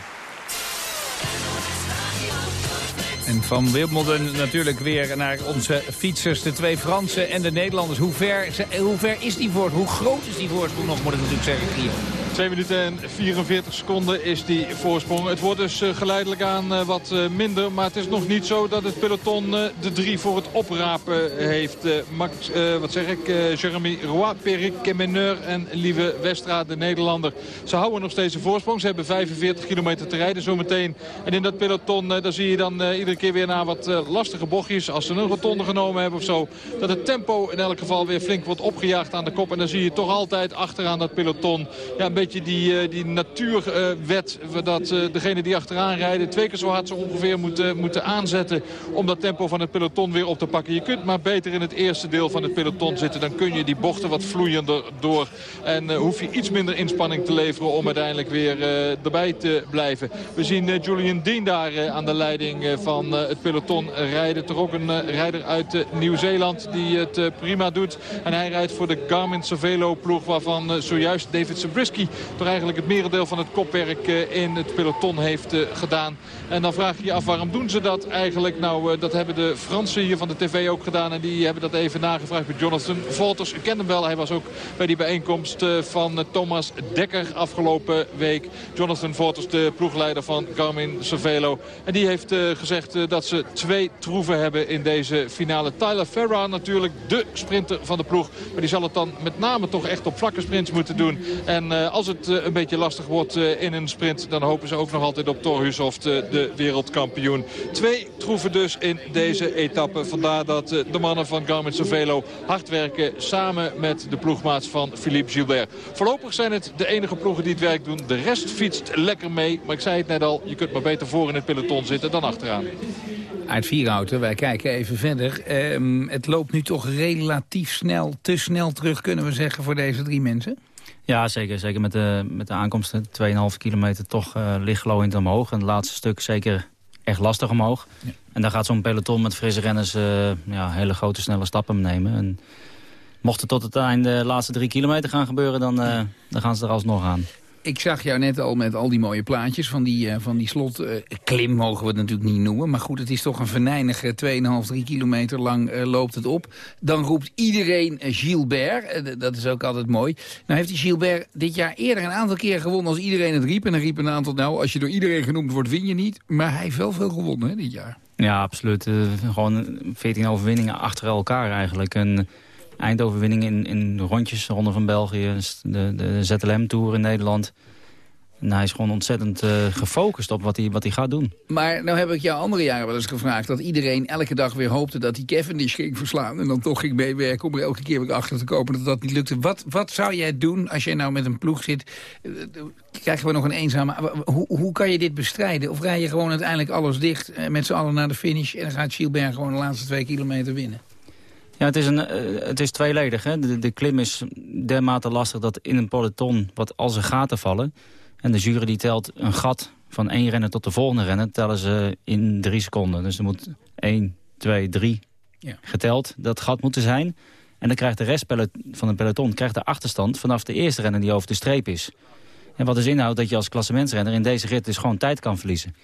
En van Wimbledon natuurlijk weer naar onze fietsers, de twee Fransen en de Nederlanders. Hoe ver, hoe ver is die voorsprong? Hoe groot is die voorsprong nog, moet ik natuurlijk zeggen, hier? 2 minuten en 44 seconden is die voorsprong. Het wordt dus geleidelijk aan wat minder. Maar het is nog niet zo dat het peloton de drie voor het oprapen heeft. Max, wat zeg ik, Jeremy Roy, Perik Kemeneur en Lieve Westra, de Nederlander. Ze houden nog steeds een voorsprong. Ze hebben 45 kilometer te rijden zometeen. En in dat peloton, daar zie je dan iedere keer weer na wat lastige bochtjes. Als ze een rotonde genomen hebben of zo. Dat het tempo in elk geval weer flink wordt opgejaagd aan de kop. En dan zie je toch altijd achteraan dat peloton ja, een beetje die, die natuurwet. dat degene die achteraan rijden twee keer zo hard zo ongeveer moeten, moeten aanzetten. Om dat tempo van het peloton weer op te pakken. Je kunt maar beter in het eerste deel van het peloton zitten. Dan kun je die bochten wat vloeiender door. En hoef je iets minder inspanning te leveren om uiteindelijk weer erbij te blijven. We zien Julian Dean daar aan de leiding van het peloton rijden. Toch ook een rijder uit Nieuw-Zeeland die het prima doet. En hij rijdt voor de Garmin Cervelo ploeg waarvan zojuist David Zabriskie toch eigenlijk het merendeel van het kopwerk in het peloton heeft gedaan. En dan vraag je je af waarom doen ze dat eigenlijk? Nou, dat hebben de Fransen hier van de tv ook gedaan. En die hebben dat even nagevraagd bij Jonathan Volters. U kent hem wel, hij was ook bij die bijeenkomst van Thomas Dekker afgelopen week. Jonathan Volters, de ploegleider van Garmin Cervelo. En die heeft gezegd dat ze twee troeven hebben in deze finale. Tyler Ferra natuurlijk, de sprinter van de ploeg. Maar die zal het dan met name toch echt op vlakke sprints moeten doen. En als het een beetje lastig wordt in een sprint... dan hopen ze ook nog altijd op Thor Hushoft, de wereldkampioen. Twee troeven dus in deze etappe. Vandaar dat de mannen van Garmin Cervelo hard werken samen met de ploegmaats van Philippe Gilbert. Voorlopig zijn het de enige ploegen die het werk doen. De rest fietst lekker mee. Maar ik zei het net al, je kunt maar beter voor in het peloton zitten dan achteraan. Uit Vierhouten, wij kijken even verder. Um, het loopt nu toch relatief snel, te snel terug kunnen we zeggen voor deze drie mensen? Ja, zeker. Zeker met de, met de aankomsten. 2,5 kilometer toch uh, lichtglooiend omhoog. En het laatste stuk zeker echt lastig omhoog. En daar gaat zo'n peloton met frisse renners uh, ja, hele grote snelle stappen nemen. En mocht het tot het einde de laatste drie kilometer gaan gebeuren, dan, uh, dan gaan ze er alsnog aan. Ik zag jou net al met al die mooie plaatjes van die, uh, van die slot. Uh, klim mogen we het natuurlijk niet noemen. Maar goed, het is toch een venijnige 2,5, 3 kilometer lang uh, loopt het op. Dan roept iedereen Gilbert. dat is ook altijd mooi. Nou heeft die Gilbert dit jaar eerder een aantal keer gewonnen als iedereen het riep. En dan riep een aantal, nou als je door iedereen genoemd wordt win je niet. Maar hij heeft wel veel gewonnen hè, dit jaar. Ja, absoluut. gewoon 14 overwinningen achter elkaar eigenlijk. En eindoverwinning in, in rondjes, Ronde van België, de, de ZLM-tour in Nederland. En hij is gewoon ontzettend uh, gefocust op wat hij, wat hij gaat doen. Maar nou heb ik jou andere jaren wel eens gevraagd... dat iedereen elke dag weer hoopte dat hij Cavendish ging verslaan... en dan toch ging meewerken om er elke keer weer achter te komen dat dat niet lukte. Wat, wat zou jij doen als jij nou met een ploeg zit? Krijgen we nog een eenzame... Hoe, hoe kan je dit bestrijden? Of rij je gewoon uiteindelijk alles dicht uh, met z'n allen naar de finish... en dan gaat Gilbert gewoon de laatste twee kilometer winnen? Ja, het is, een, uh, het is tweeledig. Hè? De, de klim is dermate lastig dat in een peloton wat als er gaten vallen... en de jury die telt een gat van één renner tot de volgende renner... tellen ze in drie seconden. Dus er moet één, twee, drie ja. geteld dat gat moeten zijn. En dan krijgt de rest van een peloton krijgt de achterstand... vanaf de eerste renner die over de streep is. En wat dus inhoudt dat je als klassementsrenner in deze rit dus gewoon tijd kan verliezen.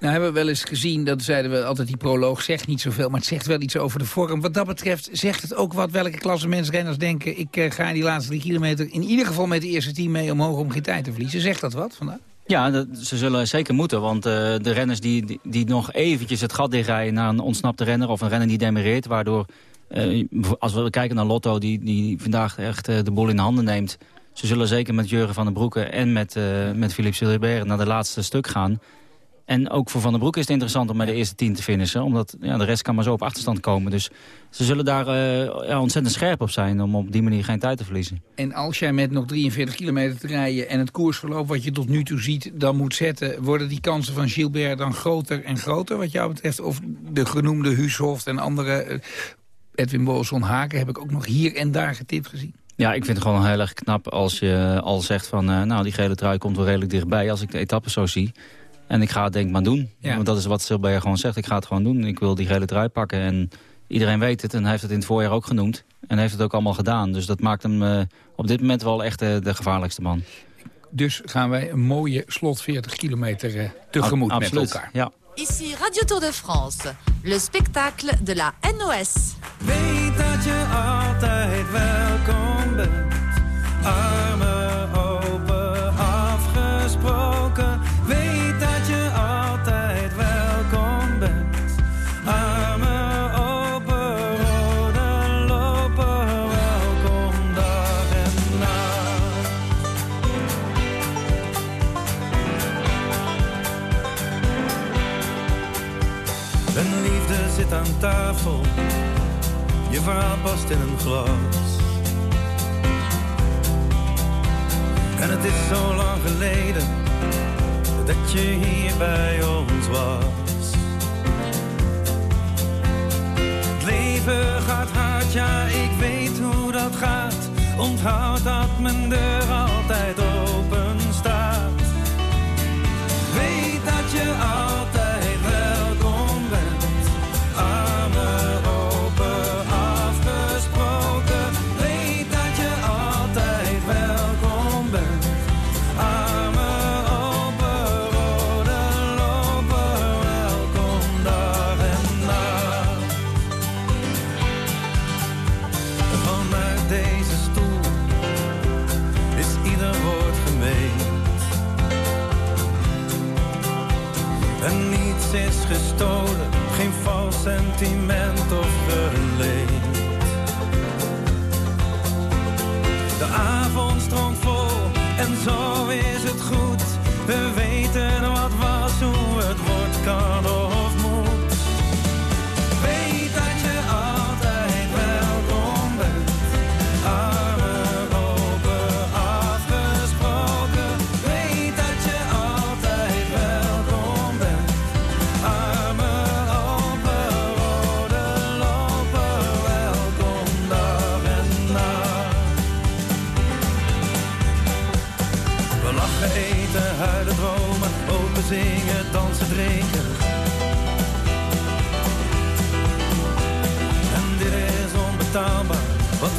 Nou hebben we wel eens gezien, dat zeiden we altijd, die proloog zegt niet zoveel, maar het zegt wel iets over de vorm. Wat dat betreft zegt het ook wat welke klasse mensrenners denken, ik uh, ga die laatste drie kilometer in ieder geval met de eerste team mee omhoog om geen tijd te verliezen. Zegt dat wat vandaag? Ja, dat, ze zullen zeker moeten, want uh, de renners die, die, nog eventjes het gat dichtrijden naar een ontsnapte renner of een renner die demereert, waardoor, uh, als we kijken naar Lotto, die, die vandaag echt de boel in de handen neemt, ze zullen zeker met Jurgen van den Broeke en met, met Philippe Gilbert naar de laatste stuk gaan. En ook voor Van den Broek is het interessant om bij de eerste tien te finishen. Omdat ja, de rest kan maar zo op achterstand komen. Dus ze zullen daar uh, ja, ontzettend scherp op zijn om op die manier geen tijd te verliezen. En als jij met nog 43 kilometer te rijden en het koersverloop wat je tot nu toe ziet dan moet zetten... worden die kansen van Gilbert dan groter en groter wat jou betreft? Of de genoemde Huushoft en andere... Uh, Edwin Boasson Haken heb ik ook nog hier en daar getipt gezien. Ja, ik vind het gewoon heel erg knap als je al zegt van... Uh, nou, die gele trui komt wel redelijk dichtbij als ik de etappe zo zie. En ik ga het denk ik maar doen. Ja. Want dat is wat Silbeer gewoon zegt. Ik ga het gewoon doen. Ik wil die gele trui pakken. En iedereen weet het. En hij heeft het in het voorjaar ook genoemd. En heeft het ook allemaal gedaan. Dus dat maakt hem uh, op dit moment wel echt uh, de gevaarlijkste man. Dus gaan wij een mooie slot 40 kilometer uh, tegemoet Ab met elkaar. Ja. Ici Radio Tour de France, le spectacle de la NOS. Weet dat je altijd welkom bent. Verhaal past in een glas. En het is zo lang geleden dat je hier bij ons was. Het leven gaat hard, ja, ik weet hoe dat gaat. Onthoud dat mijn deur altijd open staat. Weet dat je geen vals sentiment of geleend. De avond stroomt vol en zo is het goed. We weten wat was, hoe het wordt, kan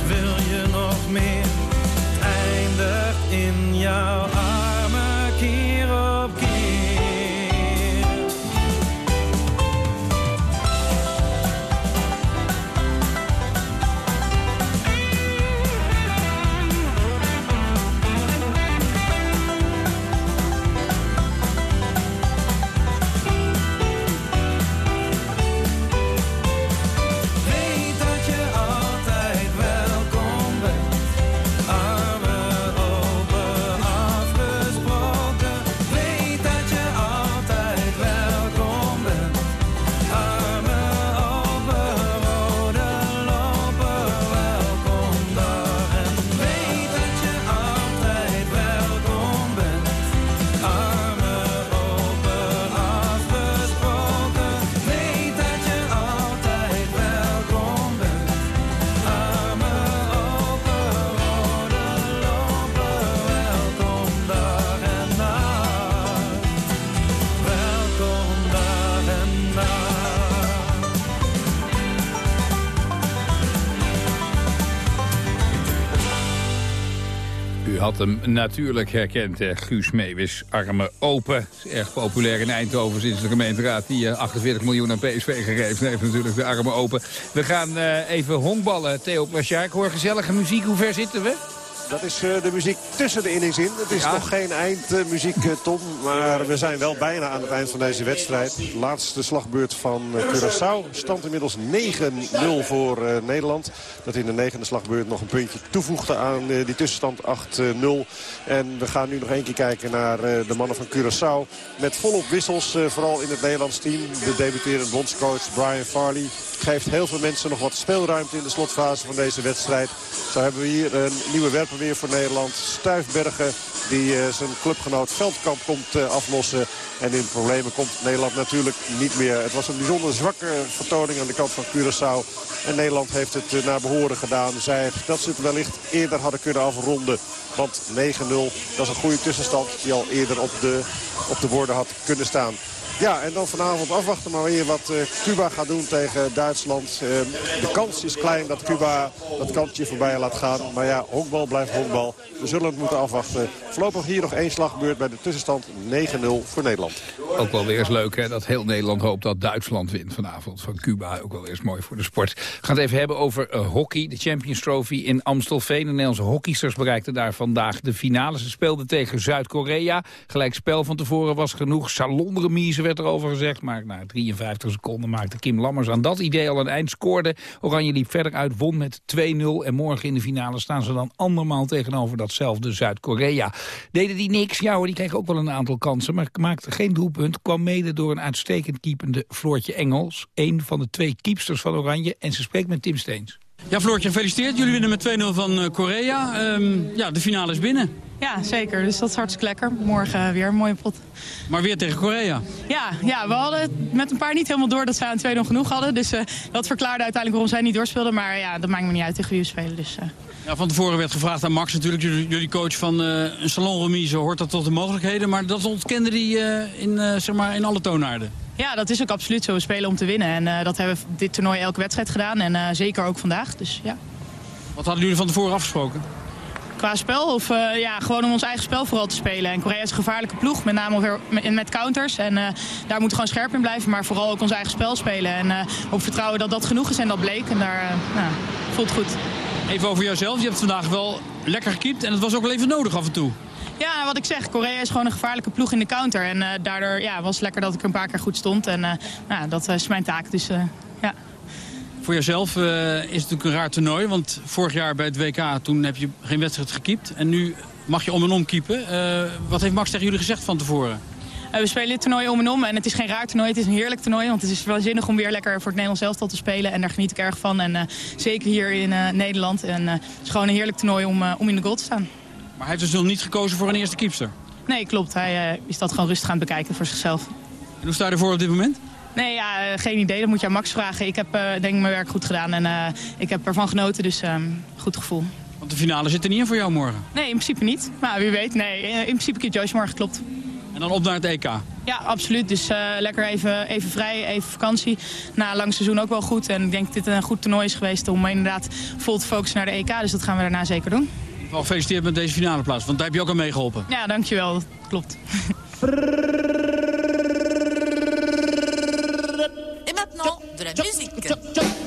wil je nog meer? Het eindigt in jouw armen. Had hem natuurlijk herkend, hè? Guus Meeuwis, armen open. Is erg populair in Eindhoven sinds de gemeenteraad die eh, 48 miljoen aan PSV gegeven heeft. Natuurlijk de armen open. We gaan eh, even honkballen, Theo Plachard. Ik hoor gezellige muziek. Hoe ver zitten we? Dat is eh, de muziek tussen de innings in. Het is Ja. nog geen eindmuziek, eh, Tom. Maar we zijn wel bijna aan het eind van deze wedstrijd. Laatste slagbeurt van eh, Curaçao. Stand inmiddels 9-0 voor eh, Nederland. Dat in de negende slagbeurt nog een puntje toevoegde aan eh, die tussenstand 8-0. En we gaan nu nog één keer kijken naar eh, de mannen van Curaçao. Met volop wissels, eh, vooral in het Nederlands team. De debuterende bondscoach Brian Farley geeft heel veel mensen nog wat speelruimte in de slotfase van deze wedstrijd. Zo hebben we hier een nieuwe werper weer voor Nederland. Stuifbergen die eh, zijn clubgenoot Veldkamp komt eh, aflossen. En in problemen komt Nederland natuurlijk niet meer. Het was een bijzonder zwakke vertoning aan de kant van Curaçao. En Nederland heeft het eh, naar behoren gedaan. Zij dat ze het wellicht eerder hadden kunnen afronden. Want 9-0, dat is een goede tussenstand die al eerder op de, op de borden had kunnen staan. Ja, en dan vanavond afwachten maar weer wat eh, Cuba gaat doen tegen Duitsland. Eh, de kans is klein dat Cuba dat kantje voorbij laat gaan. Maar ja, honkbal blijft honkbal. We zullen het moeten afwachten. Voorlopig hier nog één slagbeurt bij de tussenstand 9-0 voor Nederland. Ook wel weer eens leuk hè, dat heel Nederland hoopt dat Duitsland wint vanavond van Cuba. Ook wel eens mooi voor de sport. We gaan het even hebben over eh, hockey. De Champions Trophy in Amstelveen. De Nederlandse hockeysters bereikten daar vandaag de finale. Ze speelden tegen Zuid-Korea. Gelijk spel van tevoren was genoeg. Salonremise werd erover gezegd. Maar na 53 seconden maakte Kim Lammers aan dat idee al een eind. Scoorde. Oranje liep verder uit, won met 2-0. En morgen in de finale staan ze dan andermaal tegenover datzelfde Zuid-Korea. Deden die niks? Ja hoor, die kregen ook wel een aantal kansen. Maar maakte geen doelpunt. Kwam mede door een uitstekend keepende Floortje Engels. Een van de twee keepsters van Oranje. En ze spreekt met Tim Steens. Ja, Floortje, gefeliciteerd. Jullie winnen met 2-0 van eh, Korea. Ehm, ja, de finale is binnen. Ja, zeker. Dus dat is hartstikke lekker. Morgen weer een mooie pot. Maar weer tegen Korea. Ja, ja we hadden het met een paar niet helemaal door dat zij aan 2-0 genoeg hadden. Dus eh, dat verklaarde uiteindelijk waarom zij niet doorspeelden. Maar ja, dat maakt me niet uit tegen wie we spelen. Dus, eh. Ja, van tevoren werd gevraagd aan Max, natuurlijk jullie, jullie coach, van eh, een salonremise. Hoort dat tot de mogelijkheden? Maar dat ontkende hij eh, in, eh, zeg maar in alle toonaarden. Ja, dat is ook absoluut zo. We spelen om te winnen. En dat hebben we dit toernooi elke wedstrijd gedaan. En zeker ook vandaag. Dus ja. Wat hadden jullie van tevoren afgesproken? Qua spel of ja, gewoon om ons eigen spel vooral te spelen. En Korea is een gevaarlijke ploeg, met name met, counters. En daar moeten we gewoon scherp in blijven, maar vooral ook ons eigen spel spelen. En op vertrouwen dat dat genoeg is en dat bleek. En daar nou, voelt goed. Even over jouzelf. Je hebt vandaag wel lekker gekiept en het was ook wel even nodig af en toe. Ja, wat ik zeg, Korea is gewoon een gevaarlijke ploeg in de counter. En eh, daardoor ja, was het lekker dat ik een paar keer goed stond. En eh, nou, dat is mijn taak, dus eh, ja. Voor jezelf eh, is het natuurlijk een raar toernooi. Want vorig jaar bij het WK toen heb je geen wedstrijd gekiept. En nu mag je om en om keepen. Eh, wat heeft Max tegen jullie gezegd van tevoren? Eh, we spelen dit toernooi om en om. En het is geen raar toernooi, het is een heerlijk toernooi. Want het is waanzinnig om weer lekker voor het Nederlands elftal te spelen. En daar geniet ik erg van. En eh, zeker hier in eh, Nederland. En het is gewoon een heerlijk toernooi om, om in de goal te staan. Maar hij heeft dus nog niet gekozen voor een eerste keepster. Nee, klopt. Hij is dat gewoon rustig aan het bekijken voor zichzelf. En hoe sta je ervoor op dit moment? Nee, ja, geen idee. Dat moet je aan Max vragen. Ik heb denk ik mijn werk goed gedaan. En ik heb ervan genoten, dus ehm, goed gevoel. Want de finale zit er niet in voor jou morgen. Nee, in principe niet. Maar wie weet. Nee, in principe kiet Joyce morgen, klopt. En dan op naar het EK. Ja, absoluut. Dus uh, lekker even, even vrij, even vakantie. Na een lang seizoen ook wel goed. En ik denk dat dit een goed toernooi is geweest om inderdaad vol te focussen naar de EK. Dus dat gaan we daarna zeker doen. Wel gefeliciteerd met deze finale plaats, want daar heb je ook aan meegeholpen. Ja, dankjewel. Dat klopt. Et maintenant, de la musique.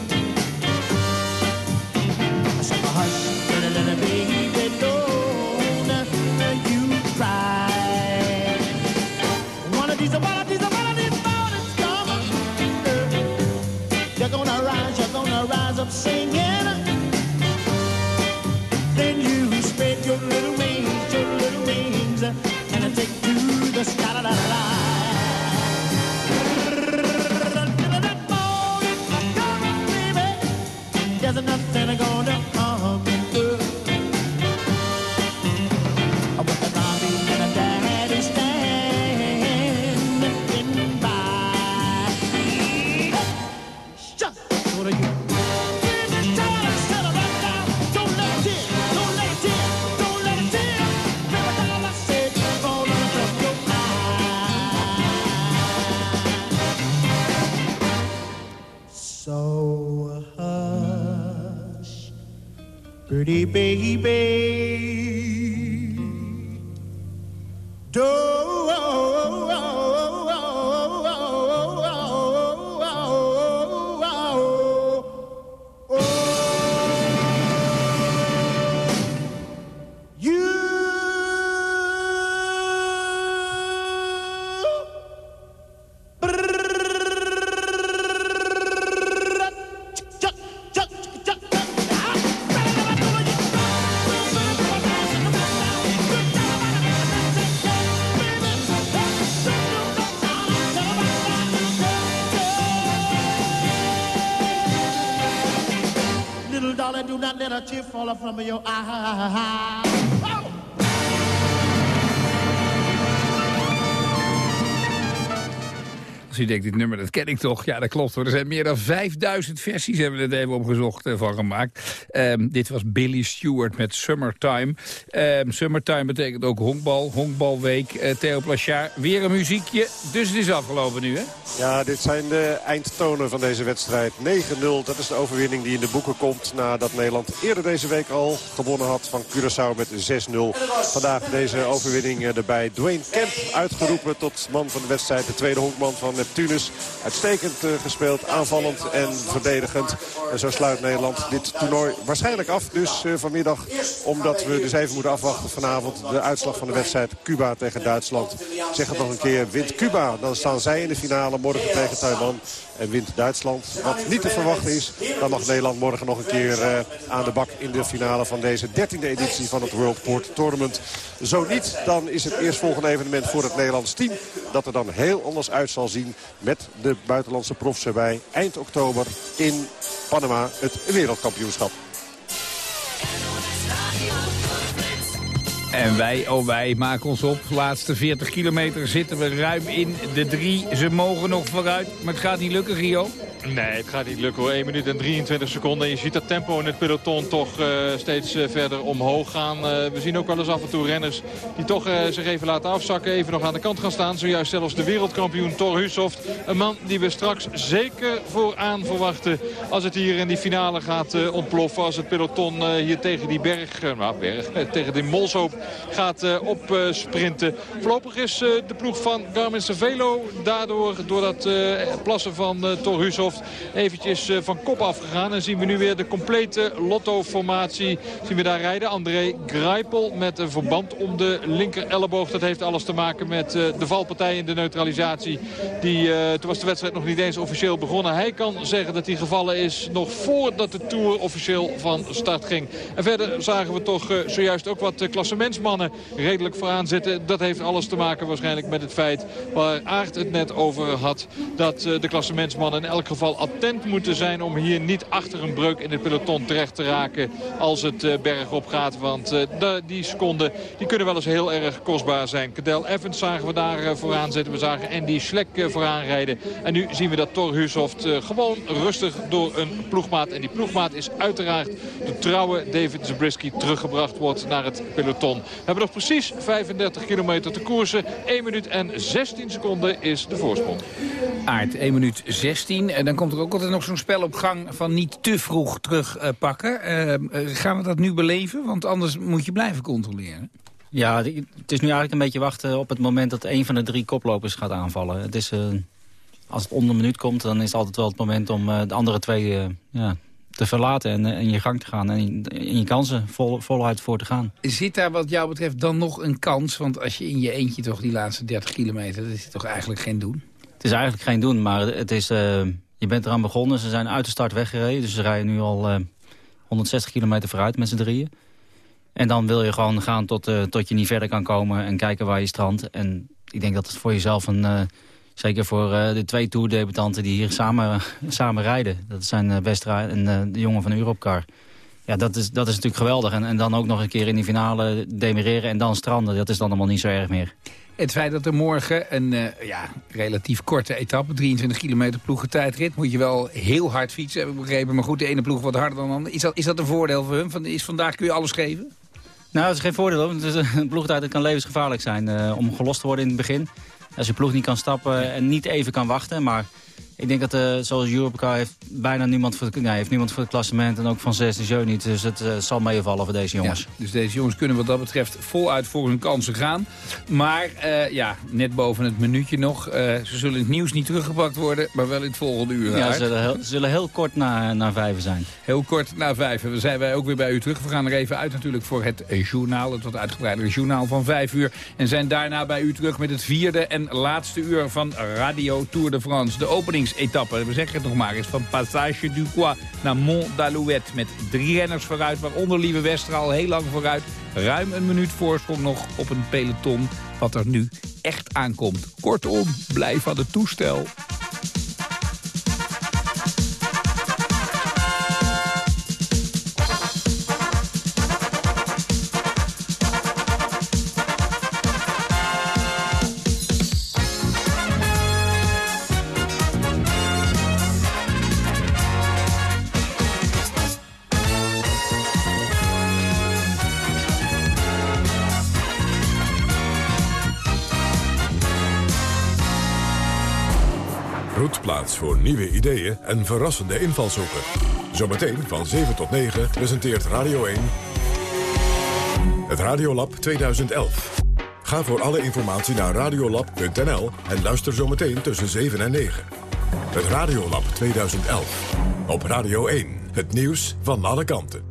than you. Fall from your eye. Als u denkt, dit nummer, dat ken ik toch? Ja, dat klopt. Er zijn meer dan 5000 versies, hebben we het even opgezocht, eh, van gemaakt. Ehm, dit was Billy Stewart met Summertime. Ehm, summertime betekent ook honkbal, honkbalweek. Eh, Theo Plachard, weer een muziekje. Dus het is afgelopen nu, hè? Ja, dit zijn de eindtonen van deze wedstrijd. 9-0, dat is de overwinning die in de boeken komt... nadat Nederland eerder deze week al gewonnen had van Curaçao met 6-0. Vandaag deze overwinning eh, erbij. Dwayne Kemp uitgeroepen tot man van de wedstrijd. De tweede honkman van Neptunus. Uitstekend eh, gespeeld, aanvallend en verdedigend. En zo sluit Nederland dit toernooi waarschijnlijk af. Dus eh, vanmiddag, omdat we dus even moeten afwachten vanavond... de uitslag van de wedstrijd Cuba tegen Duitsland. Zeg het nog een keer, wint Cuba, dan staan zij in de finale morgen tegen Taiwan. En wint Duitsland, wat niet te verwachten is. Dan mag Nederland morgen nog een keer eh, aan de bak in de finale van deze 13e editie van het World Port Tournament. Zo niet, dan is het eerstvolgende evenement voor het Nederlands team. Dat er dan heel anders uit zal zien met de buitenlandse profs erbij. Eind oktober in Panama het wereldkampioenschap. En wij, oh wij, maken ons op. Laatste 40 kilometer zitten we ruim in de drie. Ze mogen nog vooruit, maar het gaat niet lukken, Rio. Nee, het gaat niet lukken hoor. 1 minuut en 23 seconden. Je ziet dat tempo in het peloton toch uh, steeds uh, verder omhoog gaan. Uh, we zien ook wel eens af en toe renners die toch zich even laten afzakken. Even nog aan de kant gaan staan. Zojuist zelfs de wereldkampioen Thor. Een man die we straks zeker vooraan verwachten. Als het hier in die finale gaat ontploffen. Als het peloton hier tegen die berg, nou berg, <laughs> tegen die molshoop gaat opsprinten. Voorlopig is de ploeg van Garmin Cervelo daardoor door dat plassen van Thor Huushoft eventjes eh, van kop afgegaan. En zien we nu weer de complete lotto-formatie zien we daar rijden. André Greipel met een verband om de linker elleboog. Dat heeft alles te maken met de valpartij in de neutralisatie. Die, toen was de wedstrijd nog niet eens officieel begonnen. Hij kan zeggen dat hij gevallen is nog voordat de Tour officieel van start ging. En verder zagen we toch zojuist ook wat klassementsmannen redelijk vooraan zitten. Dat heeft alles te maken waarschijnlijk met het feit waar Aert het net over had. Dat de klassementsmannen in elk geval attent moeten zijn om hier niet achter een breuk in het peloton terecht te raken als het bergop gaat. Want die seconden die kunnen wel eens heel erg kostbaar zijn. Cadel Evans zagen we daar vooraan zitten. We zagen Andy Schleck vooraan rijden. En nu zien we dat Thor Hushoft gewoon rustig door een ploegmaat. En die ploegmaat is uiteraard de trouwe David Zabriskie teruggebracht wordt naar het peloton. We hebben nog precies 35 kilometer te koersen. 1 minuut en 16 seconden is de voorsprong. Aard, 1 minuut 16. En dan komt er ook altijd nog zo'n spel op gang van niet te vroeg terugpakken. Uh, uh, gaan we dat nu beleven? Want anders moet je blijven controleren. Ja, het is nu eigenlijk een beetje wachten op het moment dat een van de drie koplopers gaat aanvallen. Het is, uh, als het onder een minuut komt, dan is het altijd wel het moment om uh, de andere twee uh, ja, te verlaten en in je gang te gaan. En in je kansen vol, voluit voor te gaan. Zit daar wat jou betreft dan nog een kans? Want als je in je eentje toch die laatste 30 kilometer, dat is toch eigenlijk geen doen? Het is eigenlijk geen doen, maar het is, je bent eraan begonnen. Ze zijn uit de start weggereden, dus ze rijden nu al uh, 160 kilometer vooruit met z'n drieën. En dan wil je gewoon gaan tot, uh, tot je niet verder kan komen en kijken waar je strandt. En ik denk dat het voor jezelf een... Uh, zeker voor de twee toerdebutanten die hier samen, <laughs> samen rijden. Dat zijn Westra en de jongen van Europcar. Ja, dat is, dat is natuurlijk geweldig. En, en dan ook nog een keer in die finale demereren en dan stranden. Dat is dan allemaal niet zo erg meer. Het feit dat er morgen een uh, ja, relatief korte etappe, 23 kilometer ploegentijdrit, moet je wel heel hard fietsen, heb ik begrepen. Maar goed, de ene ploeg wat harder dan de andere. Is dat, is dat een voordeel voor hun? Is vandaag kun je alles geven? Nou, dat is geen voordeel. Want een ploegtijd kan levensgevaarlijk zijn uh, om gelost te worden in het begin. Als je ploeg niet kan stappen en niet even kan wachten. Maar ik denk dat, uh, zoals Europcar heeft bijna niemand voor, het, nee, heeft niemand voor het klassement. En ook van 6 Jeu niet. Dus het uh, zal meevallen voor deze jongens. Ja, dus deze jongens kunnen wat dat betreft voluit voor hun kansen gaan. Maar uh, ja, net boven het minuutje nog. ze zullen in het nieuws niet teruggepakt worden, maar wel in het volgende uur. Ja, ze zullen heel, zullen heel kort na, na vijf zijn. Heel kort na vijf. We zijn wij ook weer bij u terug. We gaan er even uit natuurlijk voor het journaal. Het wat uitgebreidere journaal van vijf uur. En zijn daarna bij u terug met het vierde en laatste uur van Radio Tour de France. De openingsetappe, we zeggen het nog maar, is van Passage du naar Mont d'Alouette. Met drie renners vooruit, waaronder Lieve Westra al heel lang vooruit. Ruim een minuut voorsprong nog op een peloton wat er nu echt aankomt. Kortom, blijf aan het toestel. Voor nieuwe ideeën en verrassende invalshoeken. Zometeen van 7 tot 9 presenteert Radio 1... het Radiolab 2011. Ga voor alle informatie naar radiolab.nl en luister zometeen tussen 7 en 9. Het Radiolab 2011. Op Radio 1. Het nieuws van alle kanten.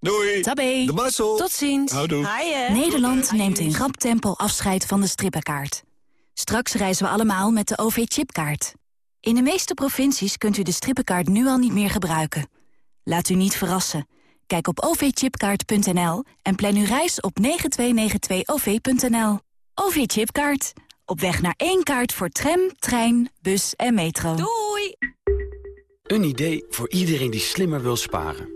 Doei. Tabé. De Marcel. Tot ziens. Houdoe. Nederland neemt in rap tempo afscheid van de strippenkaart. Straks reizen we allemaal met de OV-chipkaart. In de meeste provincies kunt u de strippenkaart nu al niet meer gebruiken. Laat u niet verrassen. Kijk op ovchipkaart.nl en plan uw reis op 9292-OV.nL. OV-chipkaart. Op weg naar één kaart voor tram, trein, bus en metro. Doei! Een idee voor iedereen die slimmer wil sparen.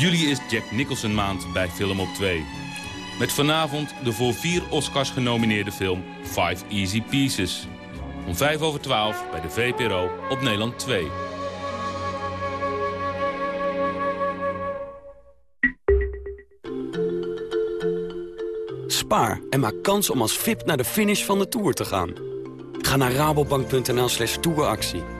Juli is Jack Nicholson maand bij Film op 2. Met vanavond de voor vier Oscars genomineerde film Five Easy Pieces. Om 5 over 12 bij de VPRO op Nederland 2. Spaar en maak kans om als VIP naar de finish van de Tour te gaan. Ga naar rabobank.nl slash touractie.